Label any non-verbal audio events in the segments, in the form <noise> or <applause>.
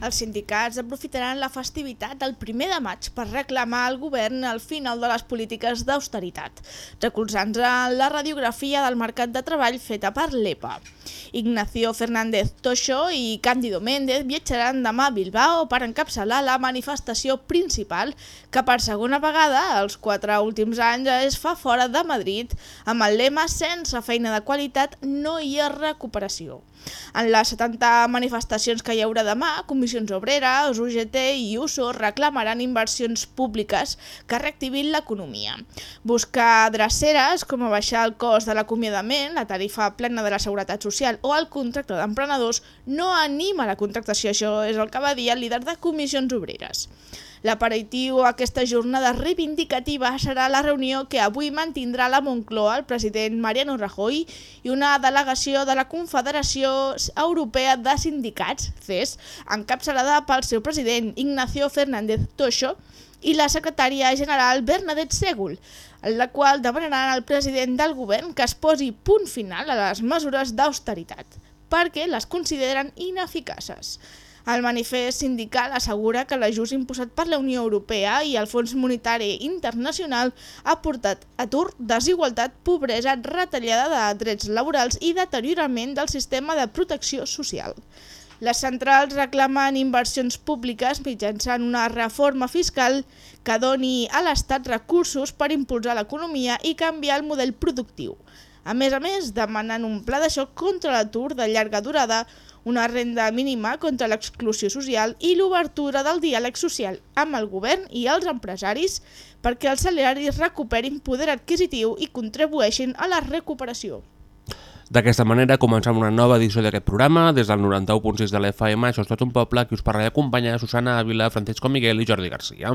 Els sindicats aprofitaran la festivitat del primer de maig per reclamar al govern el final de les polítiques d'austeritat, recolzant-se en la radiografia del mercat de treball feta per l'EPA. Ignacio Fernández Toixo i Cándido Méndez viatjaran demà a Bilbao per encapçalar la manifestació principal que per segona vegada els quatre últims anys es fa fora de Madrid amb el lema «Sense feina de qualitat no hi ha recuperació». En les 70 manifestacions que hi haurà demà, comissions obreres, UGT i USO reclamaran inversions públiques que reactivin l'economia. Buscar dreceres, com a baixar el cost de l'acomiadament, la tarifa plena de la seguretat social o el contracte d'emprenedors, no anima la contractació, això és el que va dir el líder de comissions obreres. L'aperitiu a aquesta jornada reivindicativa serà la reunió que avui mantindrà la Moncloa el president Mariano Rajoy i una delegació de la Confederació Europea de Sindicats, CES, encapçalada pel seu president Ignacio Fernández Toixo i la secretària general Bernadette Segul, en la qual demanaran al president del govern que es posi punt final a les mesures d'austeritat, perquè les consideren ineficaces. El manifest sindical assegura que l'ajust imposat per la Unió Europea i el Fons Monetari Internacional ha portat atur, desigualtat, pobresa, retallada de drets laborals i deteriorament del sistema de protecció social. Les centrals reclamen inversions públiques mitjançant una reforma fiscal que doni a l'Estat recursos per impulsar l'economia i canviar el model productiu. A més a més, demanen un pla de xoc contra l'atur de llarga durada, una renda mínima contra l'exclusió social i l'obertura del diàleg social amb el govern i els empresaris perquè els salaris recuperin poder adquisitiu i contribueixin a la recuperació. D'aquesta manera comencem una nova edició d'aquest programa des del 91.6 de l'FM, això és tot un poble, qui us parlarà acompanyar Susana Ávila, Francisco Miguel i Jordi Garcia.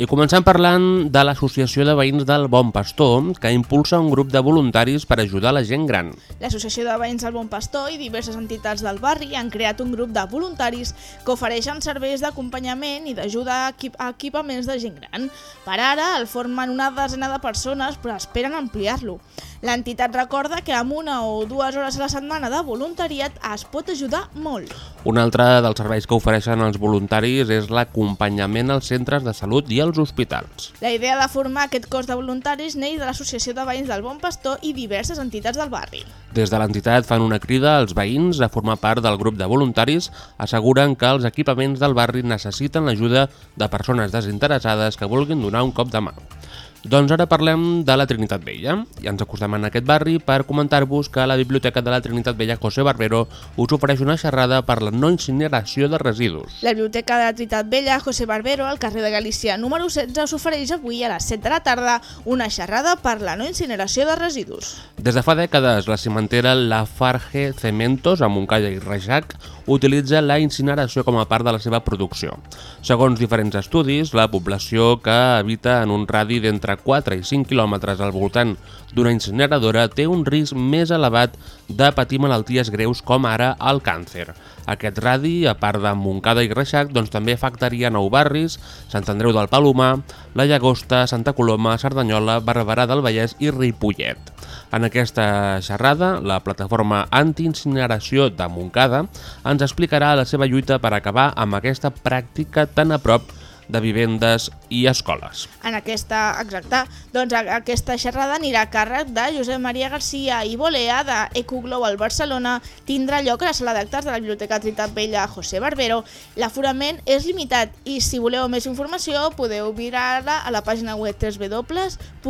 I comencem parlant de l'Associació de Veïns del Bon Pastor, que impulsa un grup de voluntaris per ajudar la gent gran. L'Associació de Veïns del Bon Pastor i diverses entitats del barri han creat un grup de voluntaris que ofereixen serveis d'acompanyament i d'ajuda a, equip a equipaments de gent gran. Per ara el formen una desena de persones, però esperen ampliar-lo. L'entitat recorda que amb una o dues hores a la setmana de voluntariat es pot ajudar molt. Un altre dels serveis que ofereixen els voluntaris és l'acompanyament als centres de salut i als hospitals. La idea de formar aquest cos de voluntaris neix de l'Associació de Veïns del Bon Pastor i diverses entitats del barri. Des de l'entitat fan una crida als veïns a formar part del grup de voluntaris, asseguren que els equipaments del barri necessiten l'ajuda de persones desinteressades que vulguin donar un cop de mà. Doncs ara parlem de la Trinitat Vella i ens acostem en aquest barri per comentar-vos que la Biblioteca de la Trinitat Vella José Barbero us ofereix una xerrada per la no incineració de residus. La Biblioteca de la Trinitat Vella José Barbero, al carrer de Galícia número 16, us ofereix avui a les 7 de la tarda una xerrada per la no incineració de residus. Des de fa dècades, la cimentera Lafarge Cementos, a Montcalla i Rejac, utilitza la incineració com a part de la seva producció. Segons diferents estudis, la població que habita en un radi d'entre 4 i 5 quilòmetres al voltant d'una incineradora té un risc més elevat de patir malalties greus com ara el càncer. Aquest radi, a part de Montcada i Reixac, doncs també afectaria nou barris, Sant Andreu del Palomar, la Llagosta, Santa Coloma, Cerdanyola, Barberà del Vallès i Ripollet. En aquesta xerrada, la plataforma antiincineració de Montcada ens explicarà la seva lluita per acabar amb aquesta pràctica tan a prop de vivendes i escoles. En aquesta, exacte, doncs aquesta xerrada anirà a càrrec de Josep Maria Garcia i Bolea de Eco Global Barcelona, tindrà lloc a la sala d'actes de la Biblioteca Trinitat Vella José Barbero. L'aforament és limitat i si voleu més informació podeu mirar-la a la pàgina web www.bsn.cat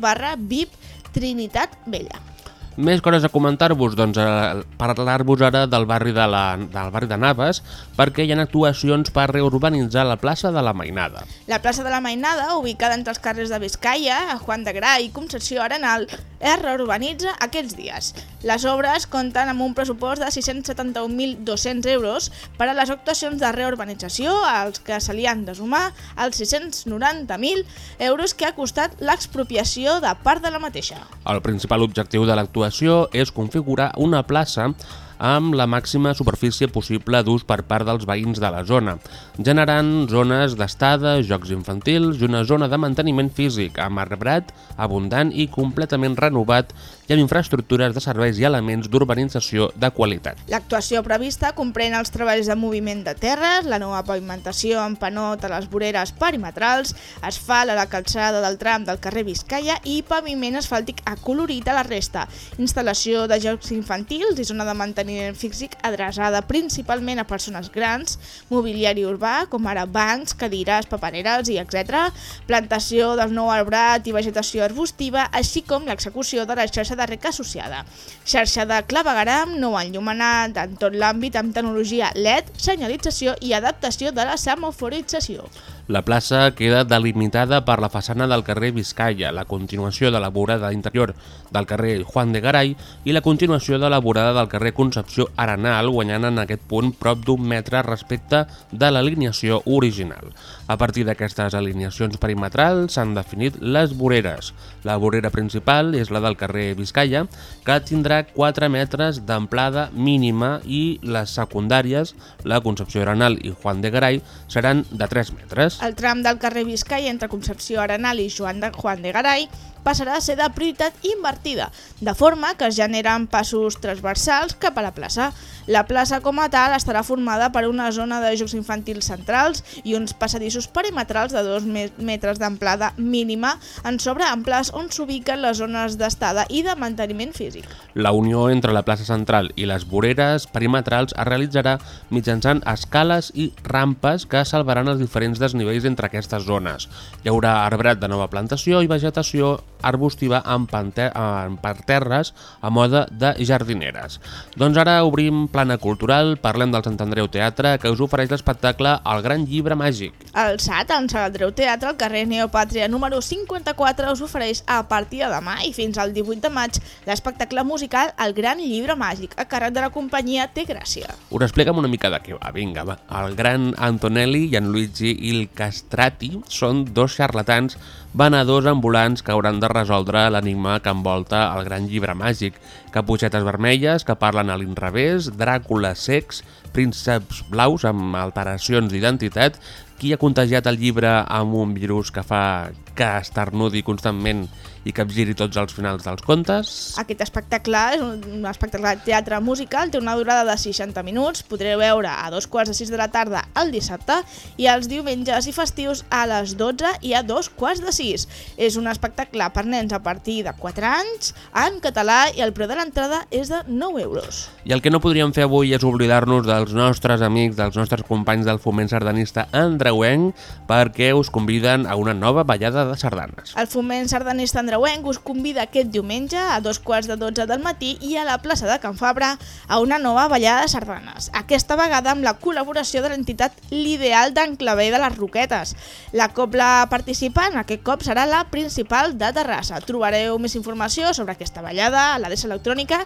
barra VIP Trinitat Vella. Més coses a comentar-vos, doncs a parlar-vos ara del barri de, la, del barri de Naves perquè hi ha actuacions per reurbanitzar la plaça de la Mainada. La plaça de la Mainada, ubicada entre els carrers de Vizcaya, Juan de Gra i Concepció Arenal, es reurbanitza aquests dies. Les obres compten amb un pressupost de 671.200 euros per a les actuacions de reurbanització, als que se li han de sumar els 690.000 euros que ha costat l'expropiació de part de la mateixa. El principal objectiu de l'actuació és configurar una plaça amb la màxima superfície possible d'ús per part dels veïns de la zona, generant zones d'estada, jocs infantils i una zona de manteniment físic amb arbrat, abundant i completament renovat i amb infraestructures de serveis i elements d'urbanització de qualitat. L'actuació prevista comprèn els treballs de moviment de terres, la nova pavimentació amb panot a les voreres perimetrals, asfalt a la calçada del tram del carrer Vizcaya i paviment asfàltic acolorit a la resta, instal·lació de jocs infantils i zona de manteniment físic adreçada principalment a persones grans, mobiliari urbà, com ara bancs, cadires, papereres i etc, plantació del nou arbrat i vegetació arbustiva, així com l'execució de la xarxa de rec associada. Xarxa de clavegaram nou enllumenat en tot l'àmbit amb tecnologia LED, senyalització i adaptació de la semaforització. La plaça queda delimitada per la façana del carrer Vizcaya, la continuació de la vorada interior del carrer Juan de Garay i la continuació de la vorada del carrer Concepció Arenal, guanyant en aquest punt prop d'un metre respecte de l'alineació original. A partir d'aquestes alineacions perimetrals s'han definit les voreres. La vorera principal és la del carrer Vizcaya, que tindrà 4 metres d'amplada mínima i les secundàries, la Concepció Arenal i Juan de Garay, seran de 3 metres. El tram del carrer Vizcaya entre Concepció Arenal i Joan de Juan de Garay passarà a ser de prioritat invertida, de forma que es generen passos transversals cap a la plaça. La plaça com a tal estarà formada per una zona de jocs infantils centrals i uns passadissos perimetrals de 2 metres d'amplada mínima en sobre amples on s'ubiquen les zones d'estada i de manteniment físic. La unió entre la plaça central i les voreres perimetrals es realitzarà mitjançant escales i rampes que salvaran els diferents desnivells entre aquestes zones. Hi haurà arbrat de nova plantació i vegetació arbustiva en, pante- en parterres a moda de jardineres. Doncs ara obrim plana cultural, parlem del Sant Andreu Teatre que us ofereix l'espectacle El Gran Llibre Màgic. El SAT, en Sant Andreu Teatre, al carrer Neopàtria número 54, us ofereix a partir de demà i fins al 18 de maig l'espectacle musical El Gran Llibre Màgic, a càrrec de la companyia Té Gràcia. Us expliquem una mica de què va, vinga, va. El gran Antonelli, Gianluigi i el Castrati són dos xarlatans venedors ambulants que hauran de resoldre l'enigma que envolta el gran llibre màgic. Caputxetes vermelles que parlen a l'inrevés, Dràcula secs, prínceps blaus amb alteracions d'identitat, qui ha contagiat el llibre amb un virus que fa que esternudi constantment i capgiri tots els finals dels contes. Aquest espectacle és un, espectacle de teatre musical, té una durada de 60 minuts, podreu veure a dos quarts de 6 de la tarda el dissabte i els diumenges i festius a les 12 i a dos quarts de 6. És un espectacle per nens a partir de 4 anys, en català i el preu de l'entrada és de 9 euros. I el que no podríem fer avui és oblidar-nos dels nostres amics, dels nostres companys del foment sardanista andreuenc, perquè us conviden a una nova ballada de sardanes. El foment sardanista andreuenc us convida aquest diumenge a dos quarts de 12 del matí i a la plaça de Can Fabra a una nova ballada de sardanes. Aquesta vegada amb la col·laboració de l'entitat L'Ideal d'en Clavé de les Roquetes. La cobla participant aquest cop serà la principal de Terrassa. Trobareu més informació sobre aquesta ballada a l'adreça electrònica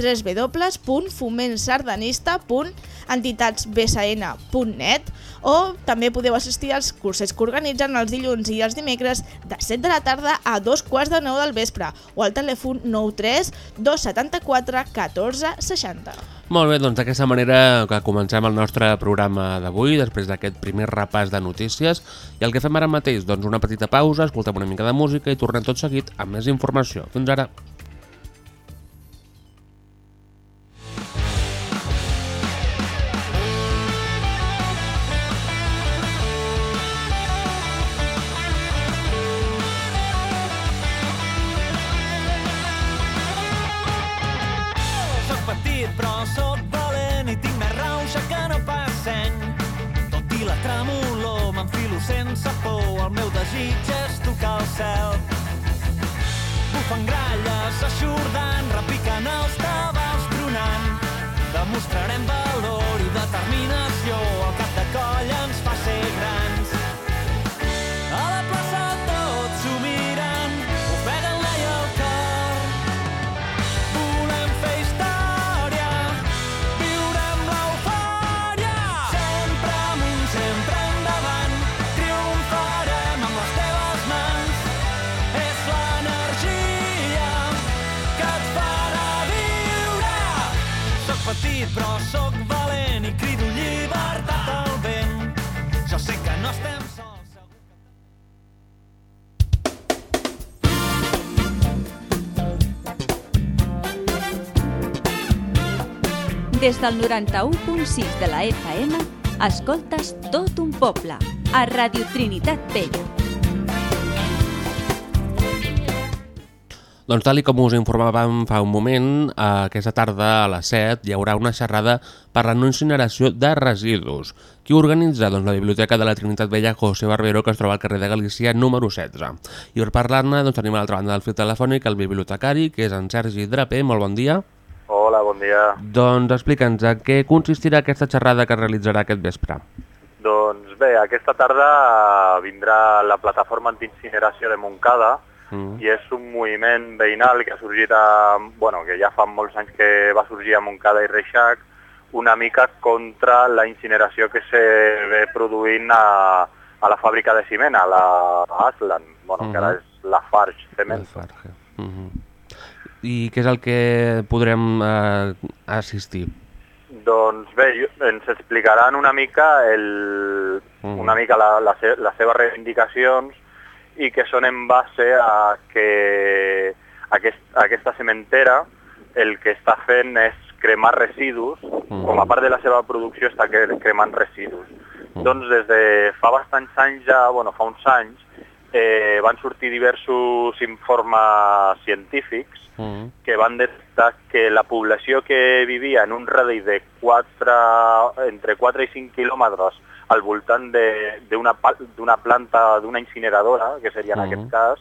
www.fomentsardanista.entitats.bsn.net o també podeu assistir als cursets que organitzen els dilluns i els dimecres de 7 de la tarda a dos quarts de 9 del vespre o al telèfon 93 274 14 60. Molt bé, doncs d'aquesta manera que comencem el nostre programa d'avui, després d'aquest primer repàs de notícies. I el que fem ara mateix, doncs una petita pausa, escoltem una mica de música i tornem tot seguit amb més informació. Fins ara. Cel. Bufen gralles, eixordant, repiquen els tabals tronant. Demostrarem valor Des del 91.6 de la FM, escoltes tot un poble, a Radio Trinitat Vella. Doncs tal com us informàvem fa un moment, aquesta tarda a les 7 hi haurà una xerrada per la no incineració de residus. Qui organitza? Doncs la Biblioteca de la Trinitat Vella José Barbero, que es troba al carrer de Galícia, número 16. I per parlar-ne doncs, tenim a l'altra banda del fil telefònic el bibliotecari, que és en Sergi Draper. Molt bon dia. Hola, bon dia. Doncs explica'ns a què consistirà aquesta xerrada que es realitzarà aquest vespre. Doncs bé, aquesta tarda vindrà la plataforma antiincineració de Montcada Mm. i és un moviment veïnal que ha sorgit a, bueno, que ja fa molts anys que va sorgir a Montcada i Reixac, una mica contra la incineració que se ve produint a, a la fàbrica de ciment, a la a Aslan, bueno, que ara Mhm. és la Farge Cement. Farge. Mm I què és el que podrem eh, assistir? Doncs bé, ens explicaran una mica, el, Mhm. una mica la, la, se, les seves reivindicacions i que són en base a que aquest, aquesta cementera el que està fent és cremar residus, com a part de la seva producció està cre- cremant residus. Doncs des de fa bastants anys ja, bueno, fa uns anys, eh, van sortir diversos informes científics Mm. que van detectar que la població que vivia en un radi de 4, entre 4 i 5 quilòmetres al voltant de- d'una planta, d'una incineradora, que seria en Mhm. aquest cas,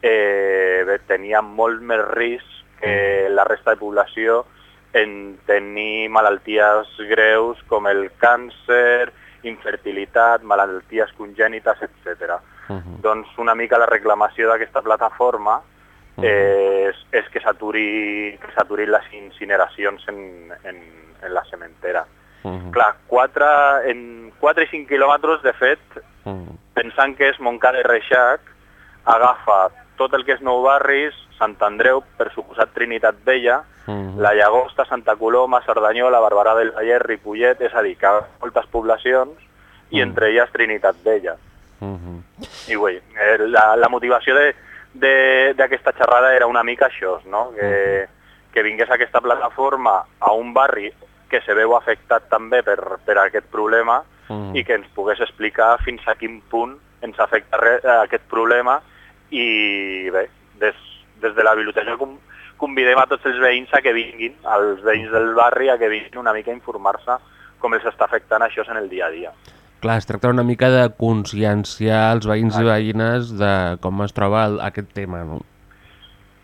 eh, tenia molt més risc que la resta de població en tenir malalties greus com el càncer, infertilitat, malalties congènites, Mhm. Doncs una mica la reclamació d'aquesta plataforma és, és que s'aturi que s'aturin les incineracions en, en, en la cementera. Mhm. Clar, 4, en 4 i 5 quilòmetres, de fet, Mhm. pensant que és Montcada i Reixac, agafa tot el que és Nou Barris, Sant Andreu, per suposat Trinitat Vella, Mhm. la Llagosta, Santa Coloma, Cerdanyola, Barberà del Vallès, Ripollet, és a dir, que moltes poblacions i entre elles Trinitat Vella. Mhm. I bé, eh, la, la motivació d'aquesta xerrada era una mica això, no? que, que vingués aquesta plataforma a un barri que se veu afectat també per, per aquest problema Mhm. i que ens pogués explicar fins a quin punt ens afecta re, eh, aquest problema i bé, des, des de la biblioteca com, convidem a tots els veïns a que vinguin, als veïns del barri, a que vinguin una mica a informar-se com els està afectant això en el dia a dia. Clar, es tracta una mica de conscienciar els veïns i veïnes de com es troba el, aquest tema, no?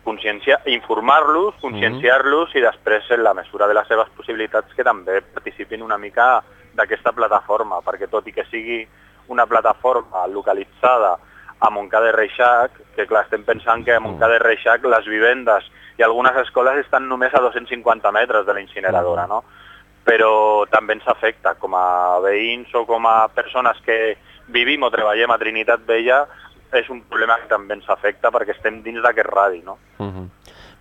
consciencia, informar-los, conscienciar-los i després, en la mesura de les seves possibilitats, que també participin una mica d'aquesta plataforma, perquè tot i que sigui una plataforma localitzada a Montcada de Reixac, que clar, estem pensant que a Montcada de Reixac les vivendes i algunes escoles estan només a 250 metres de la incineradora, no? Però també ens afecta com a veïns o com a persones que vivim o treballem a Trinitat Vella, és un problema que també ens afecta perquè estem dins d'aquest radi, no? Mhm.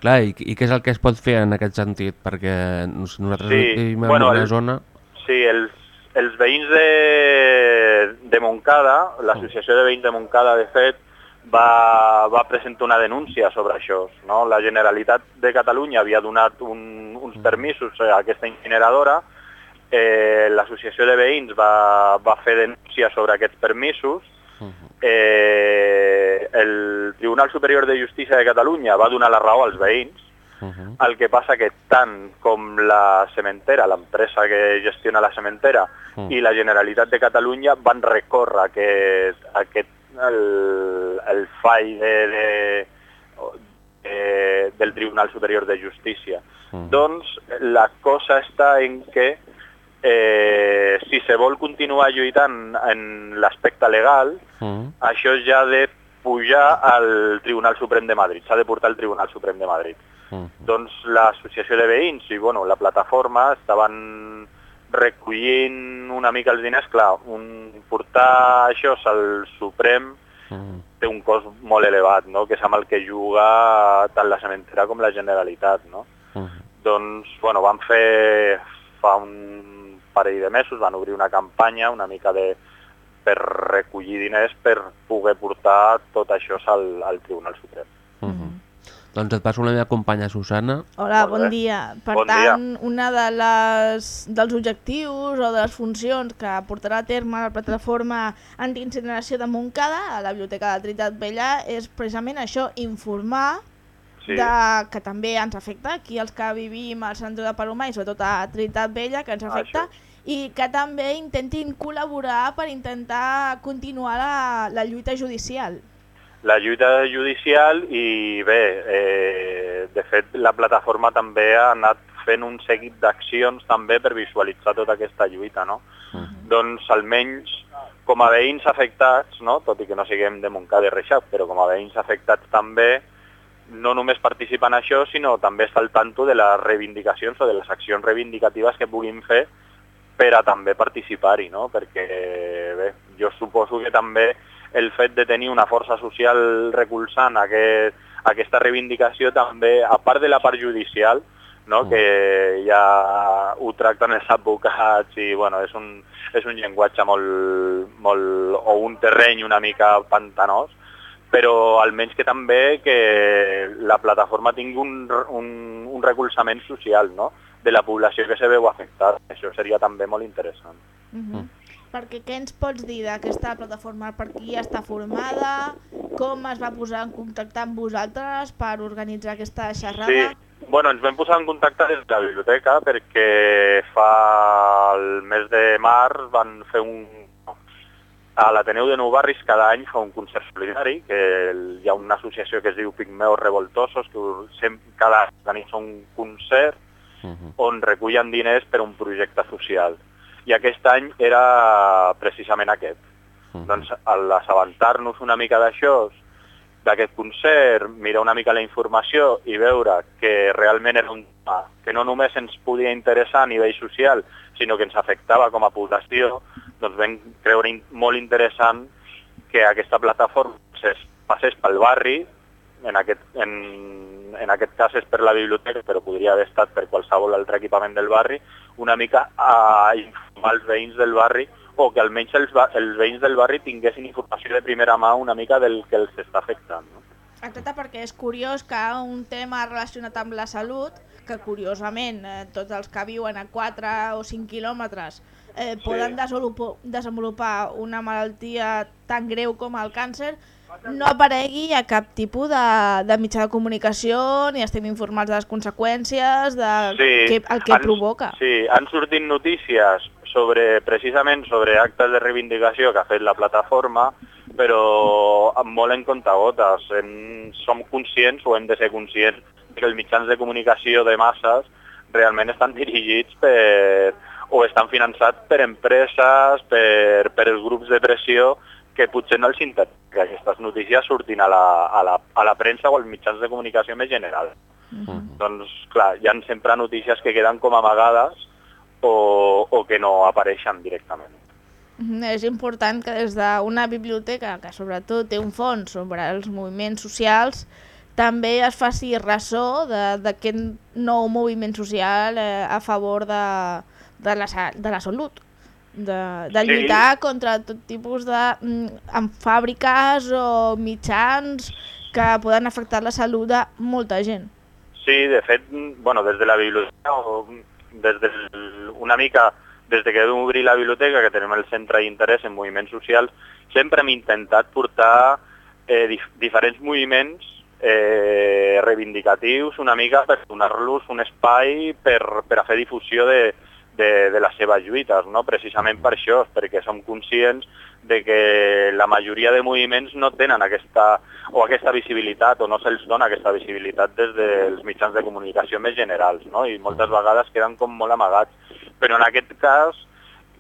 Clar, i, i què és el que es pot fer en aquest sentit? Perquè nos- nosaltres Sí, vivim en bueno, una el- zona... Sí, els, els veïns de, de Montcada, l'associació de veïns de Montcada, de fet, va, va presentar una denúncia sobre això. No? La Generalitat de Catalunya havia donat un, uns permisos a aquesta incineradora, eh, l'associació de veïns va, va fer denúncia sobre aquests permisos, eh, el Tribunal Superior de Justícia de Catalunya va donar la raó als veïns, Mhm. el que passa que tant com la cementera, l'empresa que gestiona la cementera, Mm. i la Generalitat de Catalunya van recórrer aquest, aquest el, el fall de, de, de, del Tribunal Superior de Justícia. Mm. Doncs la cosa està en que eh, si se vol continuar lluitant en l'aspecte legal, Mm. això ja ha de pujar al Tribunal Suprem de Madrid, s'ha de portar al Tribunal Suprem de Madrid. Mm. Doncs l'associació de veïns i bueno, la plataforma estaven recollint una mica els diners, clar, un, portar això al Suprem Mm. té un cost molt elevat, no? que és amb el que juga tant la cementera com la Generalitat. No? Mm. Doncs, bueno, van fer fa un parell de mesos, van obrir una campanya una mica de per recollir diners per poder portar tot això al, al Tribunal Suprem. Mm. Doncs et passo la meva companya Susana. Hola, Molt bon bé. dia. Per Bon tant, una de les, dels objectius o de les funcions que portarà a terme la plataforma antiincineració de Montcada a la Biblioteca de Trinitat Vella és precisament això, informar Sí. de, que també ens afecta aquí els que vivim al centre de Palomar i sobretot a Trinitat Vella que ens afecta Això. i que també intentin col·laborar per intentar continuar la, la lluita judicial. La lluita judicial i bé, eh, de fet la plataforma també ha anat fent un seguit d'accions també per visualitzar tota aquesta lluita, no? Doncs almenys com a veïns afectats, no? tot i que no siguem de Montcada i Reixac, però com a veïns afectats també no només participa en això, sinó també està al tanto de les reivindicacions o de les accions reivindicatives que puguin fer per a també participar-hi, no? perquè bé, jo suposo que també el fet de tenir una força social recolzant aquest, aquesta reivindicació també, a part de la part judicial, no? que ja ho tracten els advocats i bueno, és, un, és un llenguatge molt, molt, o un terreny una mica pantanós, però almenys que també que la plataforma tingui un, un, un recolzament social no? de la població que se veu afectada. Això seria també molt interessant. Uh -huh. Perquè què ens pots dir d'aquesta plataforma? Per qui està formada? Com es va posar en contacte amb vosaltres per organitzar aquesta xerrada? Sí, bueno, ens vam posar en contacte des de la biblioteca perquè fa el mes de març van fer un... A l'Ateneu de Nou Barris cada any fa un concert solidari, que hi ha una associació que es diu Pigmeos Revoltosos, que sempre, cada any organitza un concert Mm. on recullen diners per un projecte social. I aquest any era precisament aquest. Mm. Doncs al assabentar-nos una mica d'això, d'aquest concert, mirar una mica la informació i veure que realment era un tema que no només ens podia interessar a nivell social, sinó que ens afectava com a població, doncs vam creure in molt interessant que aquesta plataforma es passés pel barri, en aquest, en, en aquest cas és per la biblioteca, però podria haver estat per qualsevol altre equipament del barri, una mica a informar els veïns del barri o que almenys els, els veïns del barri tinguessin informació de primera mà una mica del que els està afectant. No? Exacte, perquè és curiós que un tema relacionat amb la salut, que curiosament eh, tots els que viuen a 4 o 5 quilòmetres eh, poden desenvolupar, desenvolupar una malaltia tan greu com el càncer, no aparegui a cap tipus de, de mitjà de comunicació ni estem informats de les conseqüències, de què, el que han- provoca. Sí, han sortit notícies sobre, precisament sobre actes de reivindicació que ha fet la plataforma, però amb molt en comptagotes. Hem, som conscients o hem de ser conscients que els mitjans de comunicació de masses realment estan dirigits per, o estan finançats per empreses, per, per els grups de pressió que potser no els interessa que aquestes notícies surtin a la, a, la, a la premsa o als mitjans de comunicació més general. Doncs clar, hi ha sempre notícies que queden com amagades o, o que no apareixen directament. Mhm, És important que des d'una biblioteca que sobretot té un fons sobre els moviments socials també es faci ressò de- d'aquest nou moviment social eh, a favor de, de, la, de la salut, de, de Sí. lluitar contra tot tipus de mm, amb fàbriques o mitjans que poden afectar la salut de molta gent. Sí, de fet, bueno, des de la biblioteca, o des de una mica des de que vam obrir la biblioteca, que tenim el centre d'interès en moviments socials, sempre hem intentat portar eh, dif diferents moviments eh, reivindicatius una mica per donar-los un espai per, per a fer difusió de, de, de les seves lluites, no? precisament per això, perquè som conscients de que la majoria de moviments no tenen aquesta, o aquesta visibilitat, o no se'ls dona aquesta visibilitat des dels mitjans de comunicació més generals, no? i moltes vegades queden com molt amagats. Però en aquest cas,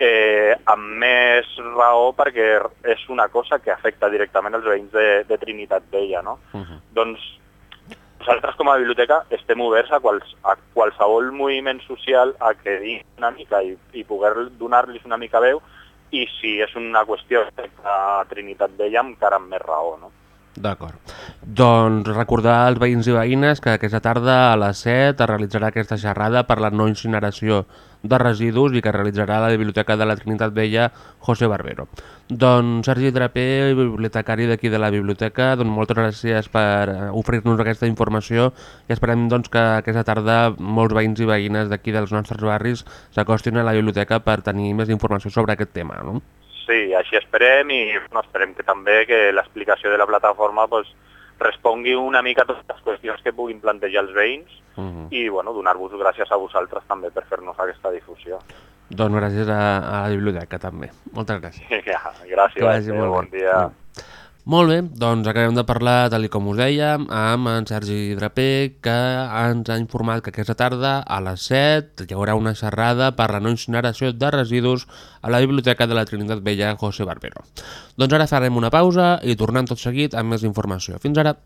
eh, amb més raó perquè és una cosa que afecta directament els veïns de, de Trinitat Vella. No? Uh -huh. Doncs nosaltres com a biblioteca estem oberts a, quals, a qualsevol moviment social a que digui una mica i, i poder donar-los una mica veu i si és una qüestió a Trinitat Vella encara amb més raó. No? D'acord. Doncs recordar als veïns i veïnes que aquesta tarda a les 7 es realitzarà aquesta xerrada per la no incineració de residus i que realitzarà la Biblioteca de la Trinitat Vella José Barbero. Doncs Sergi Draper, bibliotecari d'aquí de la biblioteca, doncs moltes gràcies per eh, oferir-nos aquesta informació i esperem doncs, que aquesta tarda molts veïns i veïnes d'aquí dels nostres barris s'acostin a la biblioteca per tenir més informació sobre aquest tema. No? Sí, així esperem i no, esperem que també que l'explicació de la plataforma pues, respongui una mica a totes les qüestions que puguin plantejar els veïns Uh -huh. i bueno, donar-vos gràcies a vosaltres també per fer-nos aquesta difusió. Doncs gràcies a, a la biblioteca també. Moltes gràcies. <laughs> Ja, gràcies, Que vagi molt bon dia. Molt bé, doncs acabem de parlar, tal com us dèiem, amb en Sergi Draper, que ens ha informat que aquesta tarda, a les 7, hi haurà una xerrada per la no incineració de residus a la Biblioteca de la Trinitat Vella José Barbero. Doncs ara farem una pausa i tornem tot seguit amb més informació. Fins ara!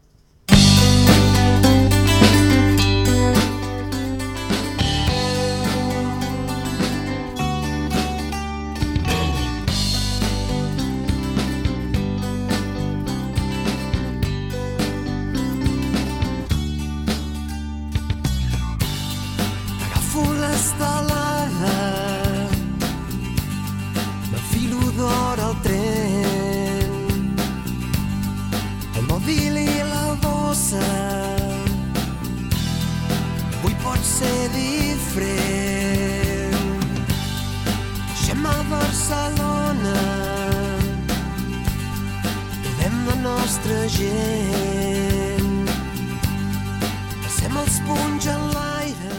Gent Passem els punys en l'aire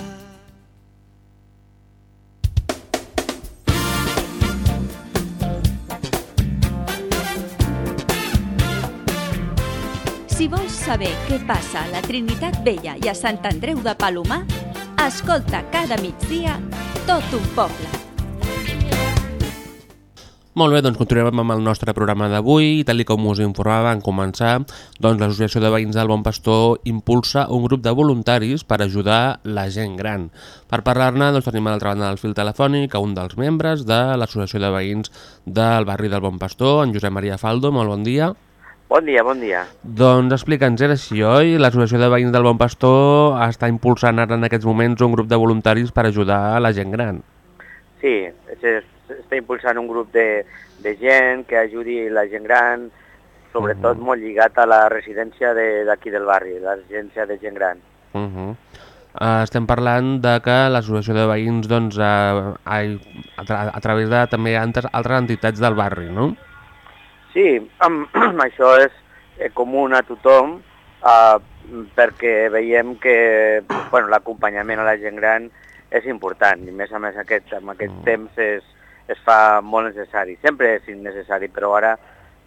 Si vols saber què passa a la Trinitat Vella i a Sant Andreu de Palomar, escolta cada migdia tot un poble. Molt bé, doncs continuem amb el nostre programa d'avui i tal com us informava en començar, doncs l'Associació de Veïns del Bon Pastor impulsa un grup de voluntaris per ajudar la gent gran. Per parlar-ne doncs, tenim a l'altra banda del fil telefònic a un dels membres de l'Associació de Veïns del barri del Bon Pastor, en Josep Maria Faldo, molt bon dia. Bon dia, bon dia. Doncs explica'ns, era així, oi? L'Associació de Veïns del Bon Pastor està impulsant ara en aquests moments un grup de voluntaris per ajudar la gent gran. Sí, s'està impulsant un grup de, de gent que ajudi la gent gran, sobretot molt lligat a la residència de- d'aquí de, del barri, la residència de gent gran. Uh -huh. uh, estem parlant de que l'associació de veïns doncs, uh, a, a, tra a través de també altres, altres entitats del barri, no? Sí, amb, <clears throat> això és eh, comú a tothom eh, perquè veiem que bueno, l'acompanyament a la gent gran és important i més a més aquest, amb aquest mm. temps es, es fa molt necessari. Sempre és innecessari, però ara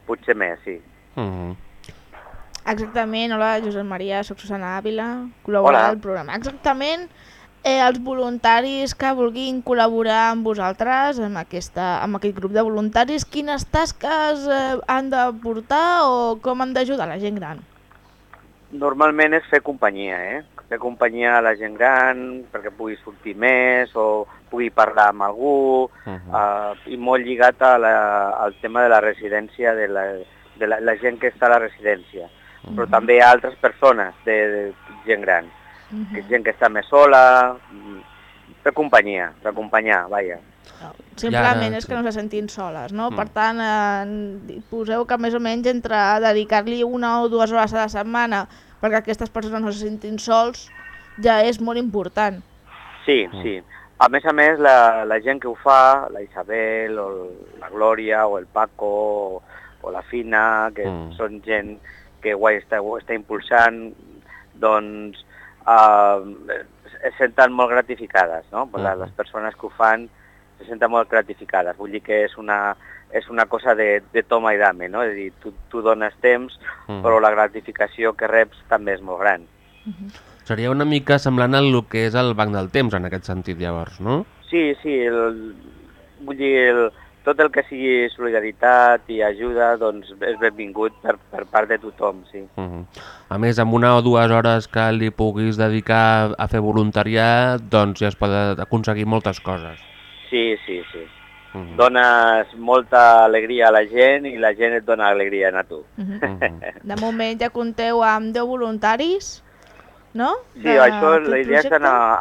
potser més, sí. Uh -huh. Exactament, hola Josep Maria, soc Susana Ávila, col·laboradora Hola. del programa. Exactament, eh, els voluntaris que vulguin col·laborar amb vosaltres, amb, aquesta, amb aquest grup de voluntaris, quines tasques eh, han de portar o com han d'ajudar la gent gran? Normalment és fer companyia, eh? A la gent gran perquè pugui sortir més o pugui parlar amb algú Uh -huh. uh, i molt lligat a la, al tema de la residència, de la, de la, la gent que està a la residència, però també a altres persones de, de gent gran, que gent que està més sola, fer companyia, d'acompanyar, vaja. Simplement Ja, és que no se sentin soles, no? Mm. Per tant, eh, poseu que més o menys entre dedicar-li una o dues hores a la setmana perquè aquestes persones no se sentin sols ja és molt important. Sí, sí. A més a més, la, la gent que ho fa, la Isabel, o la Glòria, o el Paco, o, o la Fina, que Mm. són gent que ho està, ho està impulsant, doncs eh, es senten molt gratificades, no? Mm. Les, les persones que ho fan se senten molt gratificades. Vull dir que és una, és una cosa de, de toma i dame, no? És a dir, tu, tu dones temps, Mm. però la gratificació que reps també és molt gran. Seria una mica semblant al que és el banc del temps en aquest sentit, llavors, no? Sí, sí, el, vull dir, el, tot el que sigui solidaritat i ajuda doncs és benvingut per, per part de tothom, sí. Uh -huh. A més, amb una o dues hores que li puguis dedicar a fer voluntariat, doncs ja es poden aconseguir moltes coses. Sí, sí, sí. Uh -huh. Dones molta alegria a la gent i la gent et dona alegria a tu. De moment ja compteu amb 10 voluntaris, no? Sí, De- això, la idea és anar,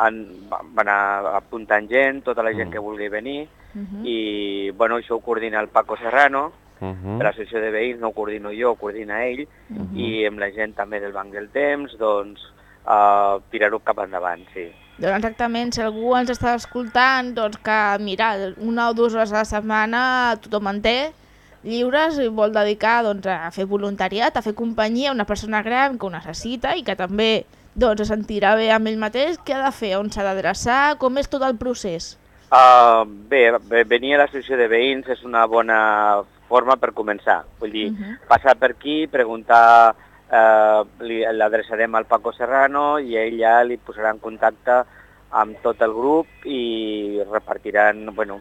anar apuntant gent, tota la gent que vulgui venir, Mhm. i bueno, això ho coordina el Paco Serrano, Uh -huh. de l'associació de veïns, no ho coordino jo, ho coordina ell, i amb la gent també del Banc del Temps, doncs, uh, tirar-ho cap endavant, sí. Doncs exactament, si algú ens està escoltant, doncs que, mira, una o dues hores a la setmana tothom en té, lliures i vol dedicar doncs, a fer voluntariat, a fer companyia a una persona gran que ho necessita i que també doncs, es sentirà bé amb ell mateix, què ha de fer, on s'ha d'adreçar, com és tot el procés? Uh, bé, venir a l'associació de veïns és una bona forma per començar. Vull dir, passar per aquí, preguntar, eh, l'adreçarem al Paco Serrano i ell ja li posarà en contacte amb tot el grup i repartiran, bueno,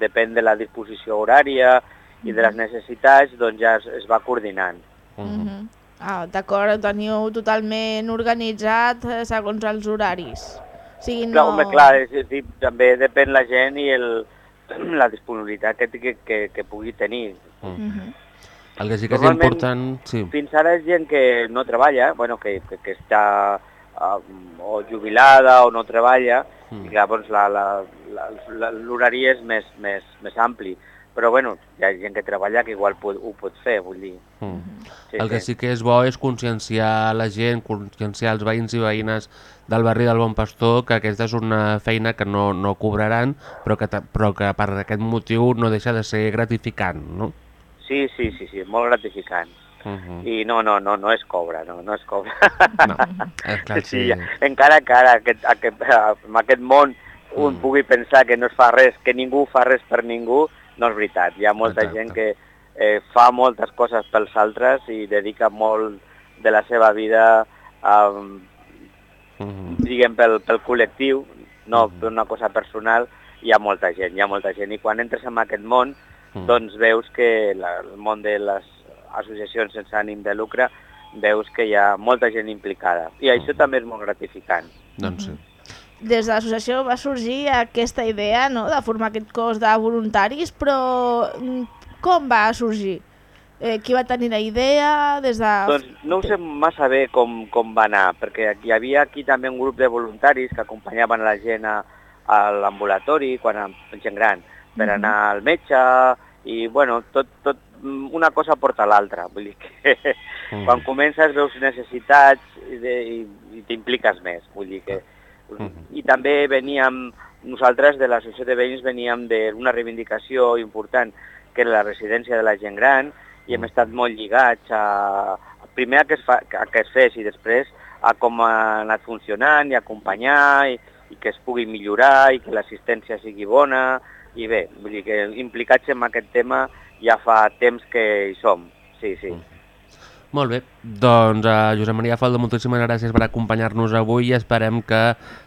depèn de la disposició horària i de les necessitats, doncs ja es, es va coordinant. Mhm. Ah, D'acord, ho teniu totalment organitzat eh, segons els horaris. O sigui, Clar, no... home, clar, és, és, dir, també depèn la gent i el, <clears throat> la disponibilitat que, que, que, pugui tenir. Mhm. El que sí que és important... Sí. Fins ara és gent que no treballa, bueno, que, que, que està um, o jubilada o no treballa, Mm. i llavors la- la- la- la- l'horari és més, més, més ampli. Però bueno, hi ha gent que treballa que igual pot, ho pot fer, vull dir. Mm. Sí, el que sí. sí que és bo és conscienciar la gent, conscienciar els veïns i veïnes del barri del Bon Pastor que aquesta és una feina que no, no cobraran, però que, però que per aquest motiu no deixa de ser gratificant, no? Sí, sí, sí, sí, molt gratificant. Uh -huh. I no, no, no, no es cobra, no, no es cobra. No, és clar, sí. ja, encara que ara aquest, aquest, en aquest món un Mm. pugui pensar que no es fa res, que ningú fa res per ningú, no és veritat. Hi ha molta Exacte. gent que eh, fa moltes coses pels altres i dedica molt de la seva vida a, -huh. diguem, pel, pel col·lectiu, no Mhm. per una cosa personal, hi ha molta gent, hi ha molta gent. I quan entres en aquest món, Mm. doncs veus que la, el món de les associacions sense ànim de lucre, veus que hi ha molta gent implicada. I això també és molt gratificant. Doncs sí. Des de l'associació va sorgir aquesta idea no, de formar aquest cos de voluntaris, però mm, com va sorgir? Eh, qui va tenir la idea? Des de... Doncs no ho sé massa bé com, com va anar, perquè hi havia aquí també un grup de voluntaris que acompanyaven la gent a, a l'ambulatori, quan a gent gran, per anar al metge, i bueno, tot, tot mm, una cosa porta l'altra. Vull dir que Mhm. quan comences veus necessitats i, de, i, i t'impliques més. Vull dir que... Mhm. I també veníem, nosaltres de l'associació de veïns veníem d'una reivindicació important, que era la residència de la gent gran, i hem estat molt lligats a, primer a que, es fa, a que es fes i després a com ha anat funcionant i acompanyar i, i que es pugui millorar i que l'assistència sigui bona i bé, vull dir que implicats en aquest tema ja fa temps que hi som, sí, sí. Molt bé, doncs uh, Josep Maria Faldo, moltíssimes gràcies per acompanyar-nos avui. I esperem que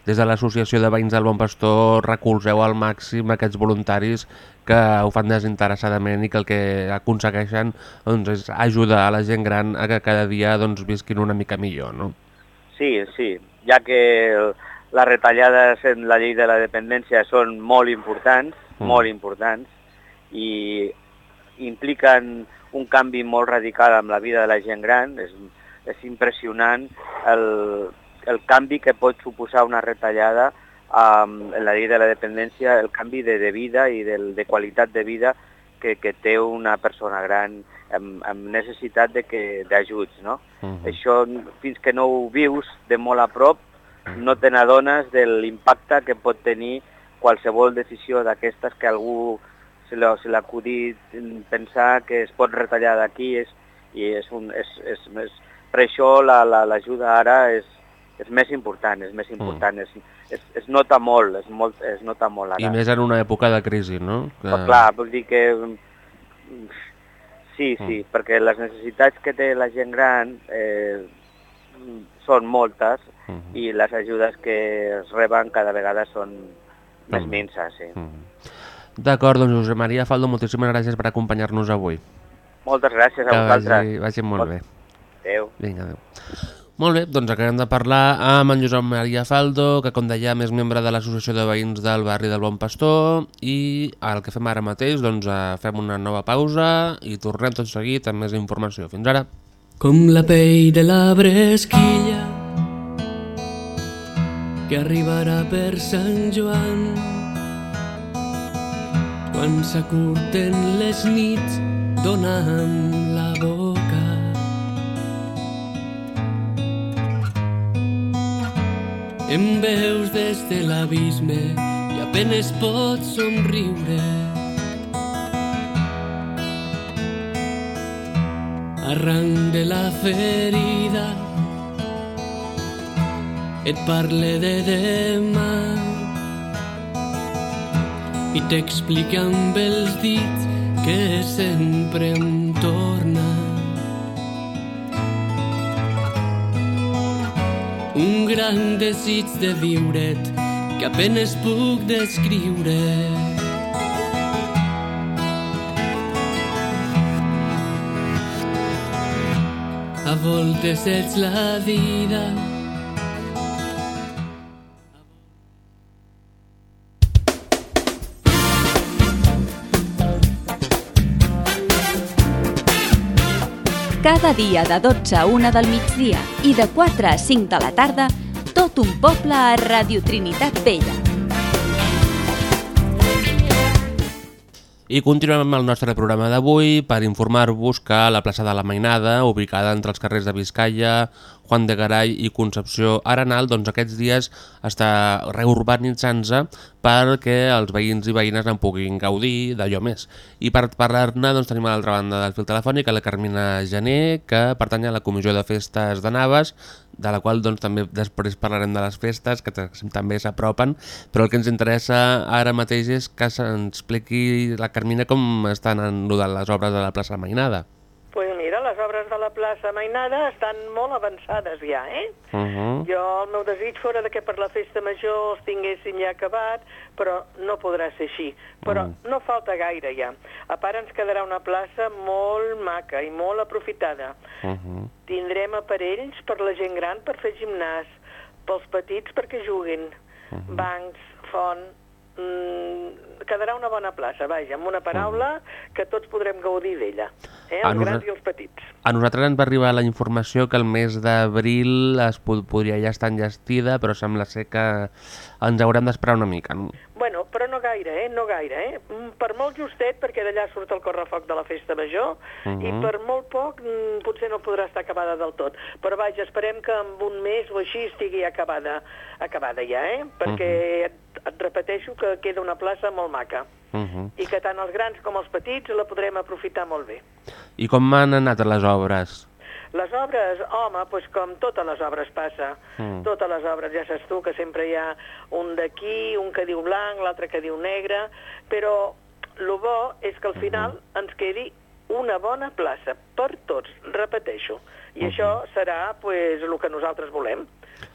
des de l'Associació de Veïns del Bon Pastor recolzeu al màxim aquests voluntaris que ho fan desinteressadament i que el que aconsegueixen doncs, és ajudar a la gent gran a que cada dia doncs, visquin una mica millor, no? Sí, sí, ja que les retallades en la llei de la dependència són molt importants, Mm. molt importants, i impliquen un canvi molt radical amb la vida de la gent gran. És, és impressionant el, el canvi que pot suposar una retallada um, en la llei de la dependència, el canvi de, de vida i de, de qualitat de vida que, que té una persona gran amb, amb necessitat de que- d'ajuts, no? Mhm. Això, fins que no ho vius de molt a prop, no te n'adones de l'impacte que pot tenir qualsevol decisió d'aquestes que algú se l'ha acudit pensar que es pot retallar d'aquí és, i és un, és, és, és, per això la- la- l'ajuda la, ara és, és més important, és més important, es, es, es nota molt, es, molt, es nota molt ara. I més en una època de crisi, no? Que... Però clar, vull dir que... mm, Sí, sí, Mm. perquè les necessitats que té la gent gran eh, són moltes Mhm. i les ajudes que es reben cada vegada són més Mm. minces, sí. D'acord, doncs Josep Maria Faldo, moltíssimes gràcies per acompanyar-nos avui. Moltes gràcies a que vosaltres. vagi, vagi molt Molt- bé. Adéu. Vinga, adéu. Molt bé, doncs acabem de parlar amb en Josep Maria Faldo, que com dèiem és membre de l'Associació de Veïns del barri del Bon Pastor i el que fem ara mateix, doncs eh, fem una nova pausa i tornem tot seguit amb més informació. Fins ara. Com la pell de la bresquilla que arribarà per Sant Joan quan s'acurten les nits donant la boca. Em veus des de l'abisme i apenes pots somriure. Arran de la ferida et parle de demà. I t'explica amb els dits que sempre em torna. Un gran desig de viure't que apenes puc descriure. A voltes ets la vida Cada dia de 12 a 1 del migdia i de 4 a 5 de la tarda, tot un poble a Radio Trinitat Vella. I continuem amb el nostre programa d'avui per informar-vos que la plaça de la Mainada, ubicada entre els carrers de Vizcaya, Juan de Garay i Concepció Arenal, doncs aquests dies està reurbanitzant-se perquè els veïns i veïnes en puguin gaudir d'allò més. I per parlar-ne doncs, tenim a l'altra banda del fil telefònic la Carmina Gené, que pertany a la Comissió de Festes de Naves, de la qual doncs, també després parlarem de les festes, que també s'apropen, però el que ens interessa ara mateix és que se'ns expliqui la Carmina com estan en lo de les obres de la plaça Mainada. Obres de la plaça Mainada estan molt avançades ja, eh? Uh -huh. Jo, el meu desig fora de que per la festa major els tinguessin ja acabat, però no podrà ser així. Però no falta gaire ja. A part ens quedarà una plaça molt maca i molt aprofitada. Uh -huh. Tindrem aparells per la gent gran per fer gimnàs, pels petits perquè juguin, bancs, font... Mm, quedarà una bona plaça, vaja, amb una paraula que tots podrem gaudir d'ella, eh? Els grans i els petits. A nosaltres ens va arribar la informació que el mes d'abril es pod podria ja estar enllestida, però sembla ser que ens haurem d'esperar una mica. No? Bueno, gaire, eh? No gaire, eh? Mm, Per molt justet, perquè d'allà surt el correfoc de la festa major, Mhm. i per molt poc mm, potser no podrà estar acabada del tot. Però vaja, esperem que en un mes o així estigui acabada, acabada ja, eh? Perquè et, et repeteixo que queda una plaça molt maca Uh -huh. i que tant els grans com els petits la podrem aprofitar molt bé. I com han anat les obres? Les obres, home, doncs com totes les obres passa, Mm. totes les obres, ja saps tu que sempre hi ha un d'aquí, un que diu blanc, l'altre que diu negre, però el bo és que al final ens quedi una bona plaça per tots, repeteixo. I això serà pues, el que nosaltres volem,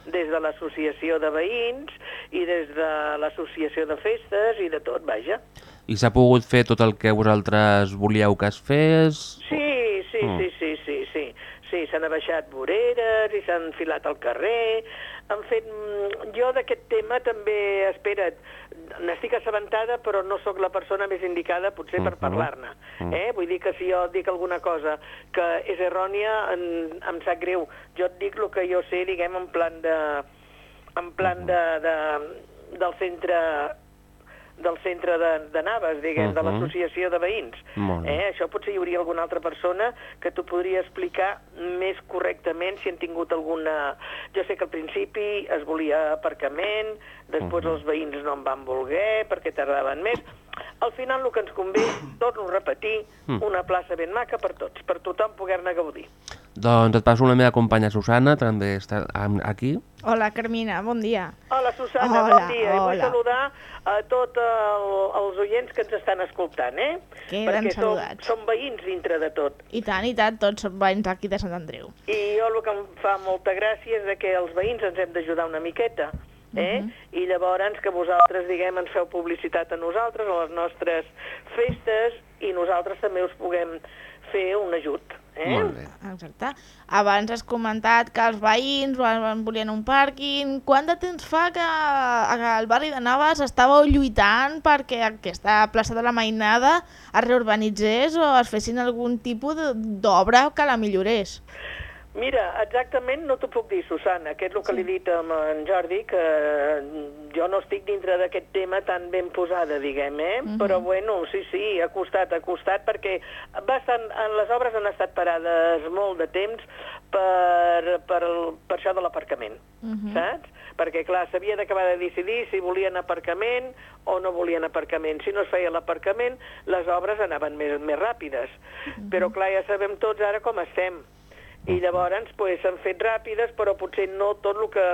des de l'associació de veïns i des de l'associació de festes i de tot, vaja. I s'ha pogut fer tot el que vosaltres volíeu que es fes? Sí, sí, Mm. sí, sí, sí, s'han abaixat voreres i s'han filat al carrer. Han fet... mm, Jo d'aquest tema també, espera't, n'estic assabentada, però no sóc la persona més indicada potser per Mhm. parlar-ne. Mm. Eh? Vull dir que si jo dic alguna cosa que és errònia, em, em sap greu. Jo et dic el que jo sé, diguem, en plan de... en plan de, de, del centre del centre de, de Naves, diguem, de Mhm. l'associació de veïns. Eh? Això potser hi hauria alguna altra persona que t'ho podria explicar més correctament si han tingut alguna... Jo sé que al principi es volia aparcament, després els veïns no en van voler perquè tardaven més. Al final el que ens convé, torno a repetir, Mm. una plaça ben maca per tots, per tothom poder-ne gaudir. Doncs et passo la meva companya Susana, també està aquí. Hola, Carmina, bon dia. Hola, Susana, Hola, bon dia. I vull hola. saludar a tots el, els oients que ens estan escoltant, eh? Queden Perquè som, saludats. som veïns dintre de tot. I tant, i tant, tots som veïns aquí de Sant Andreu. I jo el que em fa molta gràcia és de que els veïns ens hem d'ajudar una miqueta, eh? I llavors que vosaltres, diguem, ens feu publicitat a nosaltres, a les nostres festes, i nosaltres també us puguem fer un ajut. Eh? Molt bé. Exacte. Abans has comentat que els veïns volien un pàrquing. Quant de temps fa que al barri de Navas estàveu lluitant perquè aquesta plaça de la Mainada es reurbanitzés o es fessin algun tipus de- d'obra que la millorés? Mira, exactament no t'ho puc dir, Susana, que és el que li he dit a en Jordi, que jo no estic dintre d'aquest tema tan ben posada, diguem, eh? Mhm. Però bueno, sí, sí, ha costat, ha costat, perquè bastant, les obres han estat parades molt de temps per, per, el, per això de l'aparcament, saps? Perquè, clar, s'havia d'acabar de decidir si volien aparcament o no volien aparcament. Si no es feia l'aparcament, les obres anaven més, més ràpides. Però, clar, ja sabem tots ara com estem. I llavors pues, s'han fet ràpides, però potser no tot el que,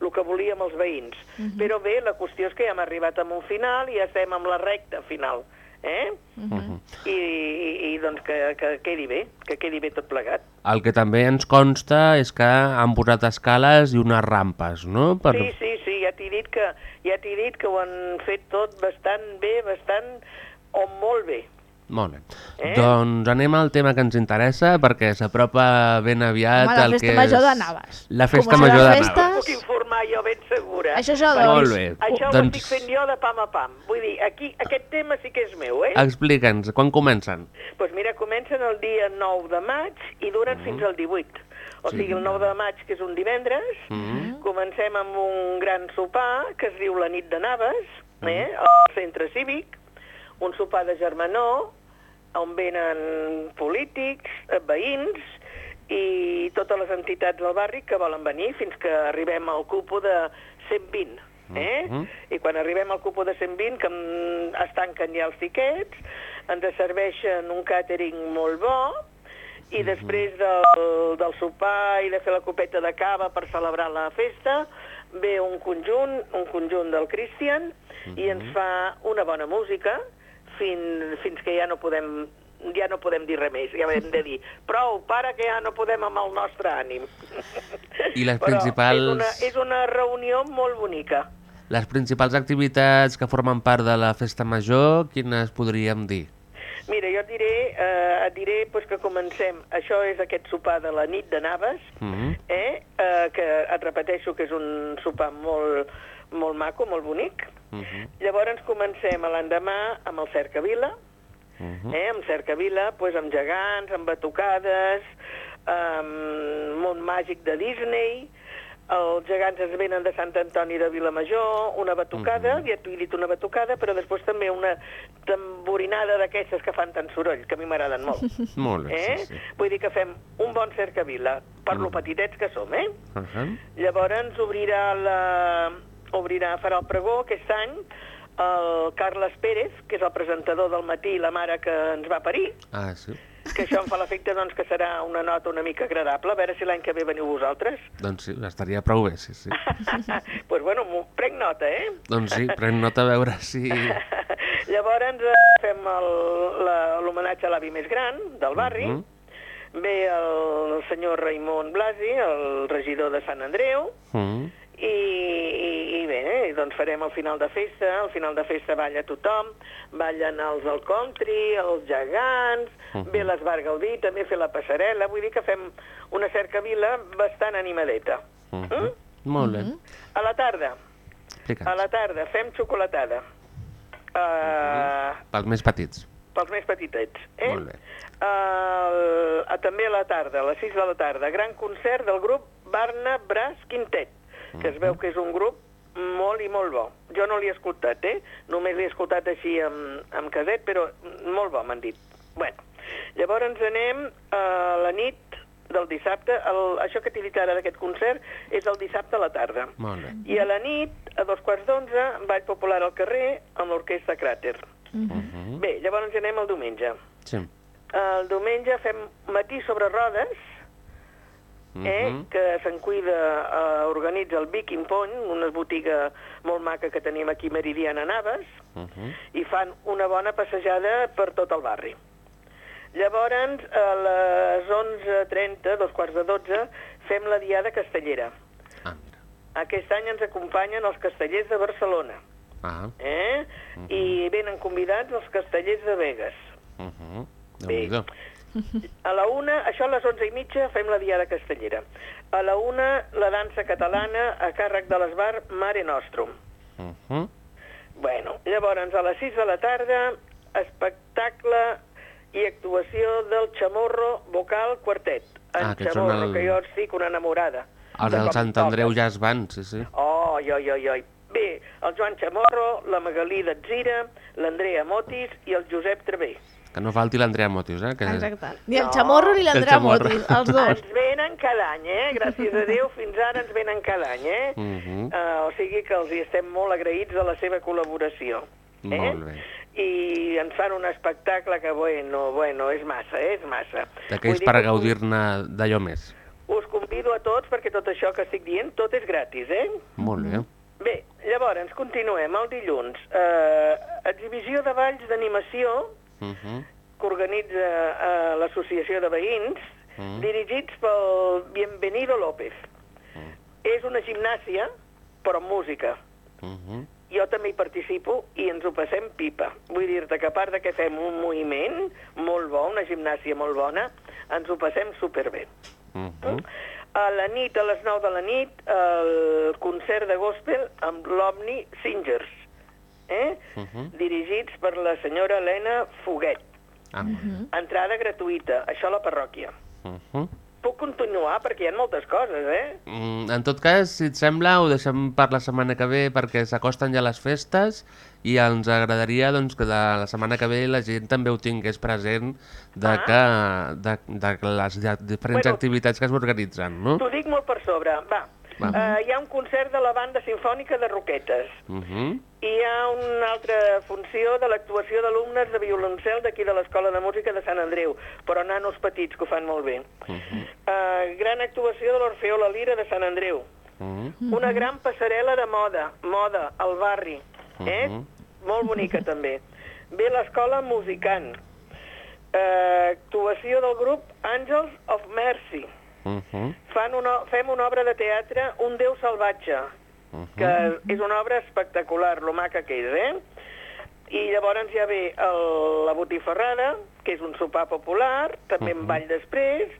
el que volíem els veïns. Però bé, la qüestió és que ja hem arribat a un final i ja estem amb la recta final. Eh? I, i, i doncs que, que quedi bé, que quedi bé tot plegat. El que també ens consta és que han posat escales i unes rampes, no? Per... Sí, sí, sí, ja t'he dit, que, ja dit que ho han fet tot bastant bé, bastant o molt bé. Molt bé. Eh? Doncs anem al tema que ens interessa, perquè s'apropa ben aviat Home, la el festa que major és... de Navas. La festa Com major de festa- Navas. Puc informar jo ben segura. Això ho Perquè Molt bé. Això ho Doncs- estic fent jo de pam a pam. Vull dir, aquí, aquest tema sí que és meu, eh? Explica'ns, quan comencen? Doncs pues mira, comencen el dia 9 de maig i duren fins al 18. O Sí. sigui, el 9 de maig, que és un divendres, Mm. comencem amb un gran sopar que es diu la nit de Naves, eh, al centre cívic, un sopar de germanor, on venen polítics, eh, veïns i totes les entitats del barri que volen venir fins que arribem al cupo de 120. Eh? Mhm. I quan arribem al cupo de 120, que mm, es tanquen ja els tiquets, ens serveixen un càtering molt bo, i després del, del sopar i de fer la copeta de cava per celebrar la festa, ve un conjunt, un conjunt del Christian, i ens fa una bona música fins, fins que ja no podem ja no podem dir res més, ja hem de dir prou, para, que ja no podem amb el nostre ànim. I les Però principals, és una, és una reunió molt bonica. les principals activitats que formen part de la festa major, quines podríem dir? Mira, jo et diré, eh, et diré pues, que comencem, això és aquest sopar de la nit de Naves, Mm eh, eh, que et repeteixo que és un sopar molt, molt maco, molt bonic. -hmm. Llavors comencem l'endemà amb el Cercavila, eh, amb Cercavila, pues, amb gegants, amb batucades, amb món màgic de Disney, els gegants es venen de Sant Antoni de Vilamajor, una batucada, ja t'ho he dit una batucada, però després també una tamborinada d'aquestes que fan tant soroll, que a mi m'agraden molt. <laughs> Molt bé, Eh? sí, sí. Vull dir que fem un bon cercavila, per lo petitets que som, eh? Uh -huh. Llavors obrirà la... obrirà, farà el pregó aquest any el Carles Pérez, que és el presentador del matí i la mare que ens va parir, Ah, sí? que això em fa l'efecte doncs, que serà una nota una mica agradable, a veure si l'any que ve veniu vosaltres. Doncs sí, estaria prou bé, sí, sí. Doncs <laughs> pues bueno, prenc nota, eh? doncs sí, prenc nota a veure si... <laughs> Llavors eh, fem l'homenatge a l'avi més gran del barri, Mhm. ve el, el senyor Raimon Blasi, el regidor de Sant Andreu, Mm. I, i, i bé, doncs farem el final de festa, al final de festa balla tothom, ballen els del country, els gegants, Mhm. ve l'Esbargalví, també fer la passarel·la, vull dir que fem una cercavila bastant animadeta. Mm -hmm. Molt bé. A la tarda, a la tarda, fem xocolatada. Uh, Pels més petits. pels més petitets. Eh? Molt bé. El, a, també a la tarda, a les 6 de la tarda, gran concert del grup Barna Brass Quintet, que es veu que és un grup molt i molt bo. Jo no l'he escoltat, eh? Només l'he escoltat així amb, amb caset, però molt bo, m'han dit. Bueno, llavors ens anem a la nit del dissabte. El, això que t'he dit ara d'aquest concert és el dissabte a la tarda. Molt bé. I a la nit, a dos quarts d'onze, ball popular al carrer amb l'orquestra Cràter. Mm. Bé, llavors ens anem al diumenge. Sí. El diumenge fem matí sobre rodes, eh, Mhm. que se'n cuida, eh, organitza el Viking Point, una botiga molt maca que tenim aquí Meridiana Naves, Mhm. i fan una bona passejada per tot el barri. Llavors, a les 11.30, dos quarts de 12, fem la Diada Castellera. Ah, Aquest any ens acompanyen els castellers de Barcelona, Ah, eh? i venen convidats els castellers de Vegas. uh -huh. Bé. A la una, això a les 11 i mitja, fem la Diada Castellera. A la una, la dansa catalana a càrrec de l'esbar Mare Nostrum. Uh -huh. Bueno, llavors, a les 6 de la tarda, espectacle i actuació del Chamorro Vocal Quartet. En Ah, aquests són Chamorro, el- que jo estic una enamorada. Els de del Sant. Andreu ja es van, sí, sí. Oh, oi, oi, oi, oi. Bé, el Joan Chamorro, la Magalí d'Atzira, l'Andrea Motis i el Josep Trebé. Que no falti l'Andrea Motis, eh? Que... Exacte. Ni el Chamorro ni l'Andrea. Motis, els dos. Ens venen cada any, eh? Gràcies a Déu, fins ara ens venen cada any, eh? Mhm. Uh, o sigui que els hi estem molt agraïts de la seva col·laboració. Eh? Molt bé. I ens fan un espectacle que, bueno, bueno, és massa, eh? és massa. D'aquells per gaudir-ne d'allò més. Us convido a tots perquè tot això que estic dient, tot és gratis, eh? Molt bé. Bé, llavors, continuem el dilluns. Uh, exhibició de balls d'animació Uh -huh. que organitza uh, l'Associació de Veïns, Mm. dirigits pel Bienvenido López. És una gimnàsia, però amb música. Uh -huh. Jo també hi participo i ens ho passem pipa. Vull dir-te que a part de que fem un moviment molt bo, una gimnàsia molt bona, ens ho passem superbé. Uh -huh. A la nit, a les 9 de la nit, el concert de gospel amb l'Omni Singers, eh? Uh -huh. dirigits per la senyora Helena Foguet. Ah, Entrada gratuïta, això a la parròquia. uh -huh. Puc continuar perquè hi ha moltes coses, eh? Mm, en tot cas, si et sembla, ho deixem per la setmana que ve perquè s'acosten ja les festes i ens agradaria doncs, que de la setmana que ve la gent també ho tingués present de, Ah. que, de, de les de- diferents Bueno. activitats que es organitzen, no? T'ho dic molt per sobre. Va. Uh, hi ha un concert de la banda sinfònica de Roquetes. Uh -huh. I hi ha una altra funció de l'actuació d'alumnes de violoncel d'aquí de l'Escola de Música de Sant Andreu, però nanos petits, que ho fan molt bé. Uh -huh. Uh, gran actuació de l'Orfeó La Lira de Sant Andreu. Uh -huh. Una gran passarel·la de moda, moda, al barri, eh? Mhm. Molt bonica <laughs> també. Ve l'escola Musicant. Uh, actuació del grup Angels of Mercy. Uh -huh. Fan una, fem una obra de teatre, Un Déu salvatge, que és una obra espectacular, lo maca que és, eh? I llavors ja ve el, la botifarrada, que és un sopar popular, també amb ball després,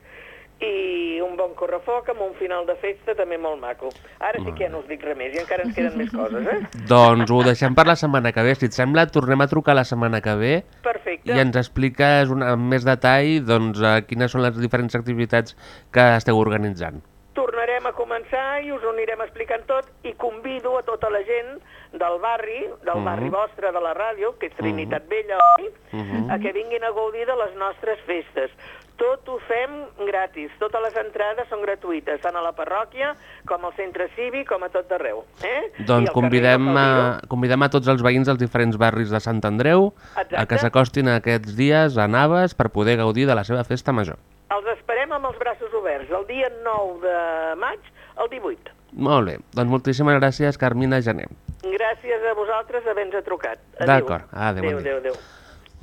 i un bon correfoc amb un final de festa també molt maco. Ara sí que ja no us dic res més, i encara ens queden més coses, eh? <laughs> Doncs ho deixem per la setmana que ve. Si et sembla, tornem a trucar la setmana que ve Perfecte. i ens expliques una, amb més detall doncs, eh, quines són les diferents activitats que esteu organitzant. Tornarem a començar i us ho anirem explicant tot i convido a tota la gent del barri, del Mhm. barri vostre de la ràdio, que és Trinitat Vella, oi? Mhm. a que vinguin a gaudir de les nostres festes. Tot ho fem gratis, totes les entrades són gratuïtes, tant a la parròquia com al centre cívic, com a tot d'arreu. Eh? Doncs convidem a, convidem a tots els veïns dels diferents barris de Sant Andreu a Exacte. que s'acostin aquests dies a Naves per poder gaudir de la seva festa major. Els esperem amb els braços oberts, el dia 9 de maig al 18. Molt bé, doncs moltíssimes gràcies, Carmina Gené. Gràcies a vosaltres d'haver-nos trucat. D'acord, adéu, bon Adéu, dia. adéu, adéu.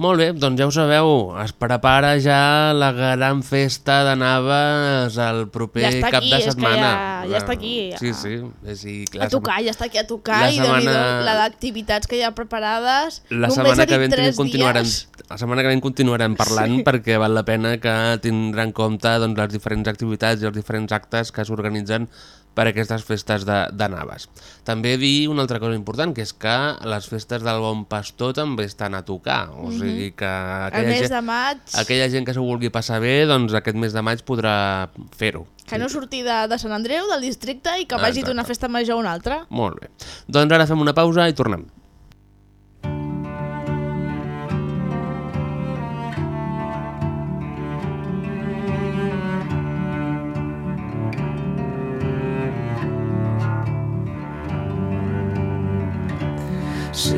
Molt bé, doncs ja ho sabeu, es prepara ja la gran festa de Naves el proper Ja cap aquí, de setmana. ja- ja està aquí. Sí, sí. És, i, A tocar, ja està aquí a tocar la i setmana... la d'activitats que hi ha preparades. La Només setmana que dit ve en tres continuarem, la setmana que ve en continuarem parlant Sí. perquè val la pena que tindrà en compte doncs, les diferents activitats i els diferents actes que s'organitzen per a aquestes festes de, de Naves. També dir una altra cosa important, que és que les festes del Bon Pastor també estan a tocar. O Mhm. sigui que El mes gent, de maig, aquella gent que s'ho vulgui passar bé, doncs aquest mes de maig podrà fer-ho. que no surti de, de Sant Andreu, del districte, i que vagi d'una festa major a una altra. Molt bé. Doncs ara fem una pausa i tornem.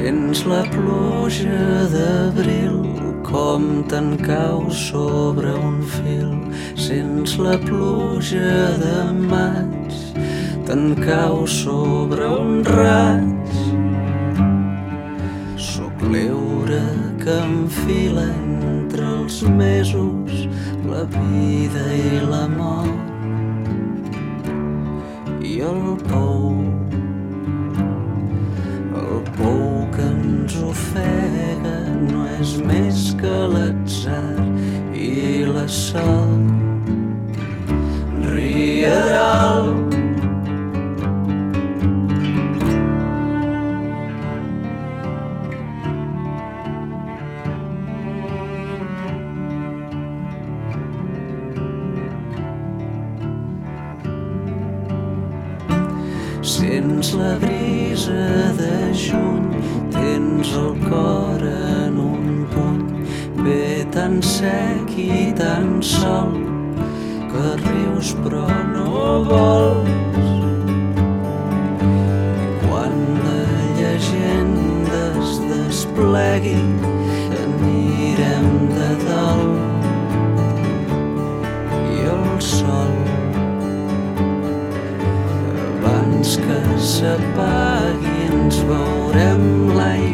Sents la pluja d'abril com te'n cau sobre un fil. Sents la pluja de maig te'n cau sobre un raig. Sóc l'eure que enfila entre els mesos la vida i la mort i el pou ofega no és més que l'atzar i la sort rieral Sents la brisa de juny, tens el cor en un puny, ve tan sec i tan sol, que rius però no vols. Quan la llegenda es desplegui, anirem de dalt. I el sol abans que s'apagui ens veurem l'aigua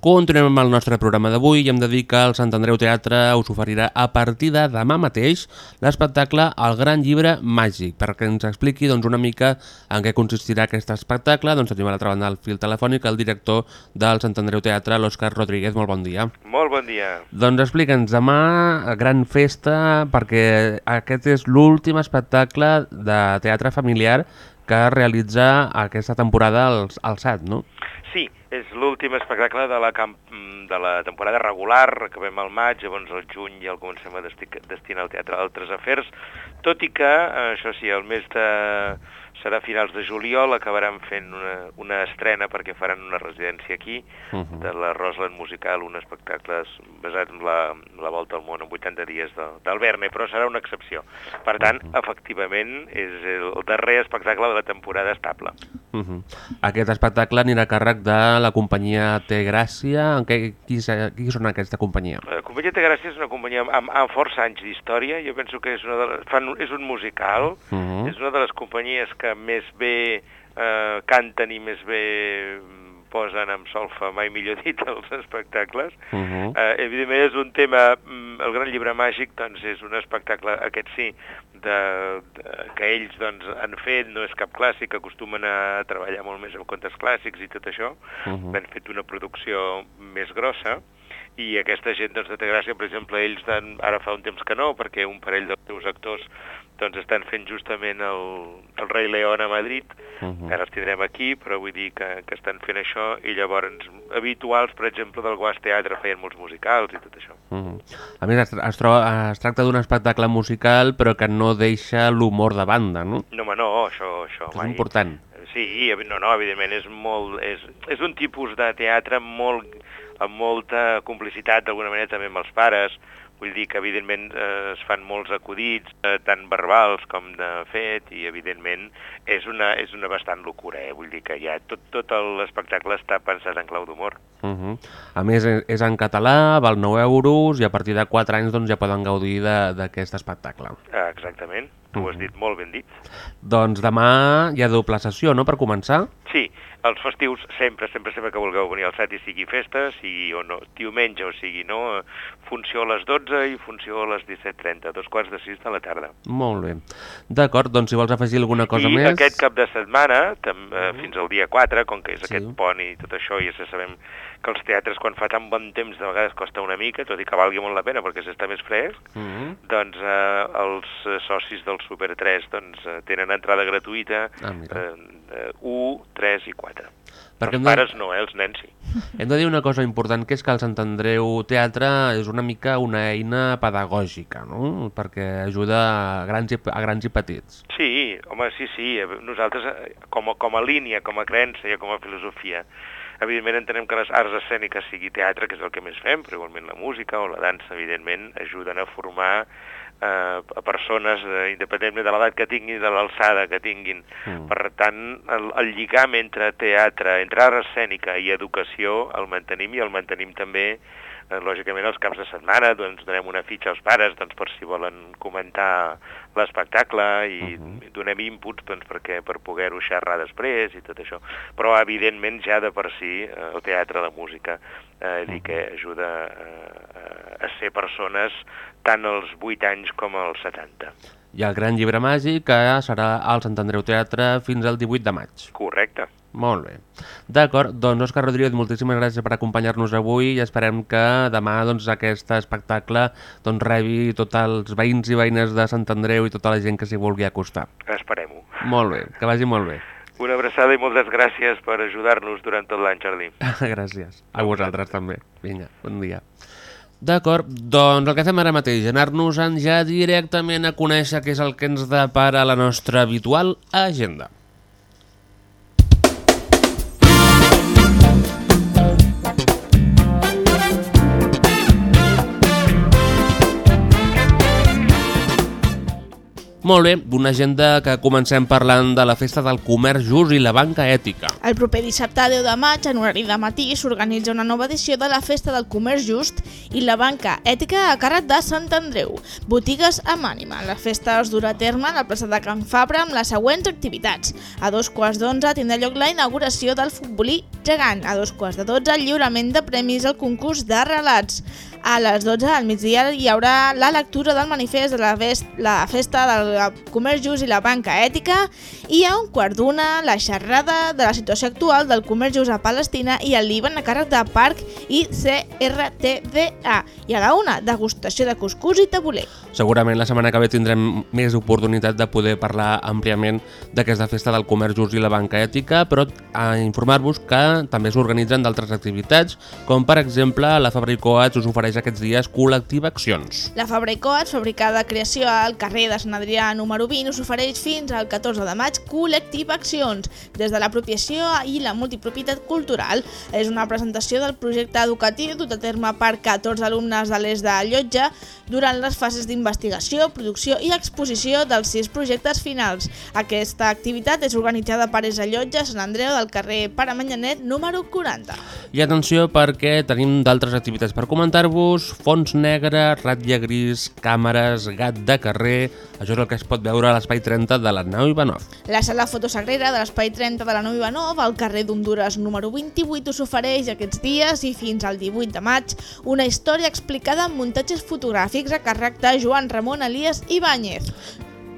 Continuem amb el nostre programa d'avui i hem de dir que el Sant Andreu Teatre us oferirà a partir de demà mateix l'espectacle El Gran Llibre Màgic. Perquè ens expliqui doncs, una mica en què consistirà aquest espectacle, doncs tenim a l'altra banda del fil telefònic el director del Sant Andreu Teatre, l'Òscar Rodríguez. Molt bon dia. Molt bon dia. Doncs explica'ns, demà gran festa perquè aquest és l'últim espectacle de teatre familiar que realitza aquesta temporada al, al SAT, no? Sí, és l'últim espectacle de la, camp de la temporada regular, acabem al maig, llavors al juny ja el comencem a desti destinar al teatre a altres afers, tot i que, això sí, el mes de... serà finals de juliol, acabaran fent una, una estrena perquè faran una residència aquí, uh -huh. de la Rosland Musical, un espectacle basat en la, la volta al món en 80 dies de, del Verne, però serà una excepció. Per tant, uh -huh. efectivament, és el darrer espectacle de la temporada estable. Uh -huh. Aquest espectacle anirà a càrrec de la companyia Té Gràcia. En què, qui, qui són aquesta companyia? La companyia Té Gràcia és una companyia amb, amb força anys d'història. Jo penso que és, una de les, fan, és un musical, uh -huh. és una de les companyies que més bé eh, canten i més bé posen amb solfa, mai millor <laughs> dit, els espectacles. Uh -huh. eh, evidentment és un tema, el Gran Llibre Màgic, doncs és un espectacle, aquest sí, de, de, que ells doncs, han fet, no és cap clàssic, acostumen a treballar molt més amb contes clàssics i tot això. Uh -huh. Han fet una producció més grossa, i aquesta gent doncs, de Té Gràcia, per exemple, ells ara fa un temps que no, perquè un parell dels seus actors doncs, estan fent justament el, el Rei León a Madrid, uh -huh. ara els tindrem aquí, però vull dir que, que estan fent això, i llavors habituals, per exemple, del Guas Teatre feien molts musicals i tot això. Uh -huh. A més, es, es, troba, es tracta d'un espectacle musical, però que no deixa l'humor de banda, no? No, home, no, això, això És mai. important. Sí, no, no, evidentment, és, molt, és, és un tipus de teatre molt amb molta complicitat d'alguna manera també amb els pares, vull dir que evidentment eh, es fan molts acudits, eh, tant verbals com de fet, i evidentment és una, és una bastant locura, eh? vull dir que ja tot, tot l'espectacle està pensat en clau d'humor. Uh -huh. A més, és en català, val 9 euros, i a partir de 4 anys doncs, ja poden gaudir d'aquest espectacle. Exactament, tu uh -huh. ho has dit molt ben dit. Doncs demà hi ha doble sessió, no?, per començar? Sí, els festius sempre, sempre, sempre que vulgueu venir al set i sigui festa, sigui o no, diumenge o sigui no, funció a les 12 i funció a les 17.30, dos quarts de sis de la tarda. Molt bé. D'acord, doncs si vols afegir alguna cosa I més... aquest cap de setmana, tam, eh, fins al dia 4, com que és sí. aquest pont i tot això, i ja sabem que els teatres quan fa tan bon temps de vegades costa una mica, tot i que valgui molt la pena perquè s'està més fresc, Mm -hmm. doncs eh, els eh, socis del Super 3 doncs, eh, tenen entrada gratuïta Ah, mira. eh, eh, 1, 3 i 4. Perquè els hem de- pares no, eh, els nens sí. Hem de dir una cosa important, que és que el Sant Andreu Teatre és una mica una eina pedagògica, no? Perquè ajuda a grans i, a grans i petits. Sí, home, sí, sí. eh, Nosaltres, eh, com a, com a línia, com a creença i com a filosofia, evidentment entenem que les arts escèniques sigui teatre, que és el que més fem, però igualment la música o la dansa, evidentment, ajuden a formar eh, a persones, eh, independentment de l'edat que tinguin de l'alçada que tinguin. Mm. Per tant, el, el lligam entre teatre, entre art escènica i educació el mantenim i el mantenim també lògicament els caps de setmana doncs donem una fitxa als pares doncs, per si volen comentar l'espectacle i uh -huh. donem inputs doncs, perquè per poder-ho xerrar després i tot això. Però evidentment ja de per si eh, el teatre, la música, eh, dir que ajuda eh, a ser persones tant als 8 anys com als 70. I el gran llibre màgic, que serà al Sant Andreu Teatre fins al 18 de maig. Correcte. Molt bé. D'acord, doncs Òscar Rodríguez, moltíssimes gràcies per acompanyar-nos avui i esperem que demà doncs, aquest espectacle doncs, rebi tots els veïns i veïnes de Sant Andreu i tota la gent que s'hi vulgui acostar. Esperem-ho. Molt bé, que vagi molt bé. Una abraçada i moltes gràcies per ajudar-nos durant tot l'any, Jardí. <laughs> gràcies. A vosaltres també. Vinga, bon dia. D'acord, doncs el que fem ara mateix, anar-nos-en ja directament a conèixer què és el que ens depara la nostra habitual agenda. Molt bé, una agenda que comencem parlant de la Festa del Comerç Just i la Banca Ètica. El proper dissabte 10 de maig, en horari de matí, s'organitza una nova edició de la Festa del Comerç Just i la Banca Ètica a càrrec de Sant Andreu. Botigues amb ànima. La festa es durà a terme a la plaça de Can Fabra amb les següents activitats. A dos quarts d'onze tindrà lloc la inauguració del futbolí gegant. A dos quarts de dotze, lliurament de premis al concurs de relats. A les 12 al migdia hi haurà la lectura del manifest de la, vest, la festa del comerç just i la banca ètica i a un quart d'una la xerrada de la situació actual del comerç just a Palestina i el Líban a càrrec de Parc i CRTDA i a la una degustació de cuscús i tabuler. Segurament la setmana que ve tindrem més oportunitat de poder parlar àmpliament d'aquesta festa del comerç just i la banca ètica, però a informar-vos que també s'organitzen d'altres activitats, com per exemple la Fabricoats us ofereix aquests dies col·lectiva accions. La Fabra i Coats, fabricada de creació al carrer de Sant Adrià número 20, us ofereix fins al 14 de maig col·lectiva accions, des de l'apropiació i la multipropietat cultural. És una presentació del projecte educatiu dut a terme per 14 alumnes de l'est de Llotja durant les fases d'investigació, producció i exposició dels sis projectes finals. Aquesta activitat és organitzada per Esa Llotja, Sant Andreu del carrer Pare Manyanet número 40. I atenció perquè tenim d'altres activitats per comentar-vos, fons negre, ratlla gris, càmeres, gat de carrer... Això és el que es pot veure a l'Espai 30 de la nau Ivanov. La sala fotosagrera de l'Espai 30 de la Nou Ivanov, al carrer d'Honduras número 28, us ofereix aquests dies i fins al 18 de maig una història explicada amb muntatges fotogràfics a càrrec de Joan Ramon Elias Ibáñez.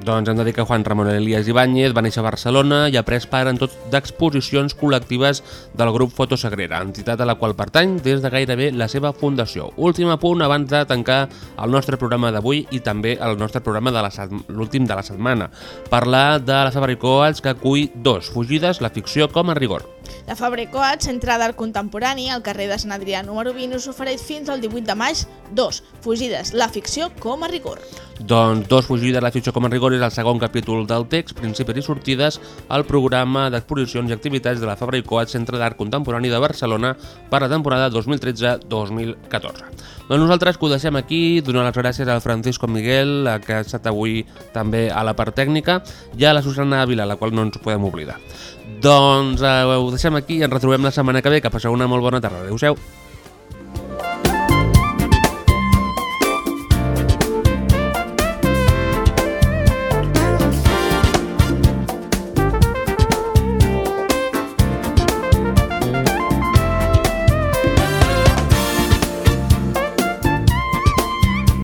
Doncs hem de dir que Juan Ramon Elias Ibáñez va néixer a Barcelona i ha pres part en tot d'exposicions col·lectives del grup Fotosagrera, entitat a la qual pertany des de gairebé la seva fundació. Últim apunt abans de tancar el nostre programa d'avui i també el nostre programa de l'últim de la setmana. Parlar de la Fabricoats que acull dos, fugides, la ficció com a rigor. La Fabra i Coats, centre d'art contemporani, al carrer de Sant Adrià número 20, us ofereix fins al 18 de maig dos, fugides, la ficció com a rigor. Doncs Dos fugides, la ficció com a rigor és el segon capítol del text, principis i sortides, al programa d'exposicions i activitats de la Fabra i Coats Centre d'Art Contemporani de Barcelona per la temporada 2013-2014. Doncs nosaltres que ho deixem aquí, donar les gràcies al Francisco Miguel, que ha estat avui també a la part tècnica, i a la Susana Ávila, la qual no ens podem oblidar. Doncs eh, ho deixem aquí i ens retrobem la setmana que ve, que passeu una molt bona tarda. Adéu-siau.